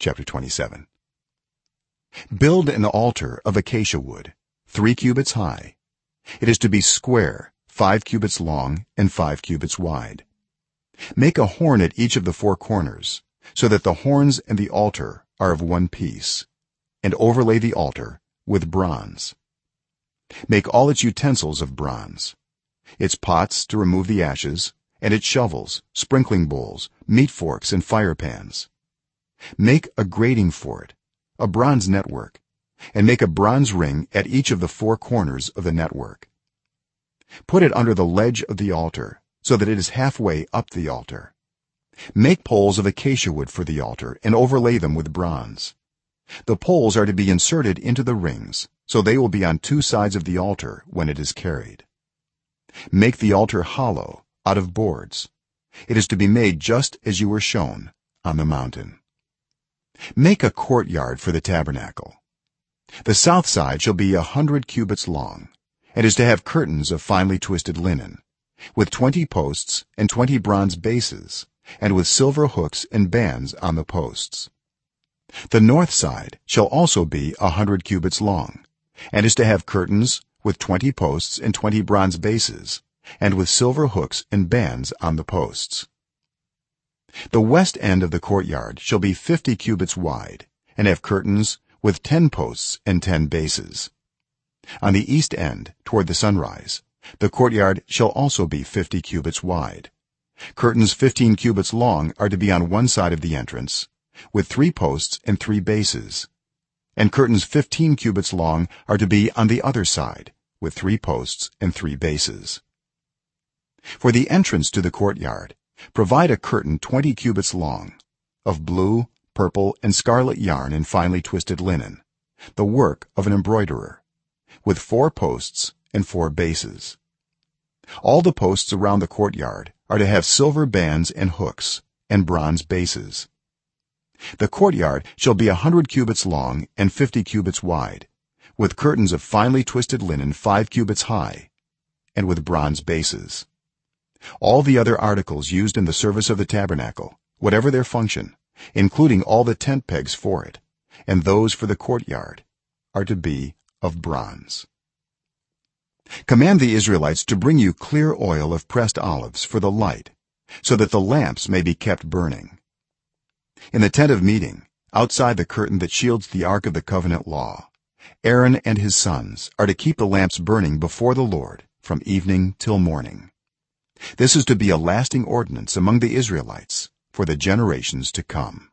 chapter 27 build an altar of acacia wood 3 cubits high. It is to be square 5 cubits long and 5 cubits wide. Make a horn at each of the four corners so that the horns and the altar are of one piece and overlay the altar with bronze. Make all its utensils of bronze its pots to remove the ashes and its shovels sprinkling bowls meat forks and fire pans make a grating for it a bronze network and make a bronze ring at each of the four corners of the network. Put it under the ledge of the altar so that it is halfway up the altar. Make poles of acacia wood for the altar and overlay them with bronze. The poles are to be inserted into the rings so they will be on two sides of the altar when it is carried. Make the altar hollow out of boards. It is to be made just as you were shown on the mountain make a courtyard for the tabernacle. The south side shall be a 100 cubits long and is to have curtains of finely twisted linen with 20 posts and 20 bronze bases and with silver hooks and bands on the posts. The north side shall also be a 100 cubits long and is to have curtains with 20 posts and 20 bronze bases and with silver hooks and bands on the posts the west end of the courtyard shall be 50 cubits wide and have curtains with 10 posts and 10 bases. On the east end toward the sunrise the courtyard shall also be 50 cubits wide. Curtains 15 cubits long are to be on one side of the entrance with 3 posts and 3 bases. And curtains 15 cubits long are to be on the other side with 3 posts and 3 bases. For the entrance to the courtyard provide a curtain 20 cubits long of blue purple and scarlet yarn and finely twisted linen the work of an embroiderer with four posts and four bases. All the posts around the courtyard are to have silver bands and hooks and bronze bases. The courtyard shall be a 100 cubits long and 50 cubits wide with curtains of finely twisted linen 5 cubits high and with bronze bases all the other articles used in the service of the tabernacle whatever their function including all the tent pegs for it and those for the courtyard are to be of bronze. Command the israelites to bring you clear oil of pressed olives for the light so that the lamps may be kept burning. In the tent of meeting outside the curtain that shields the ark of the covenant law aaron and his sons are to keep the lamps burning before the lord from evening till morning this is to be a lasting ordinance among the israelites for the generations to come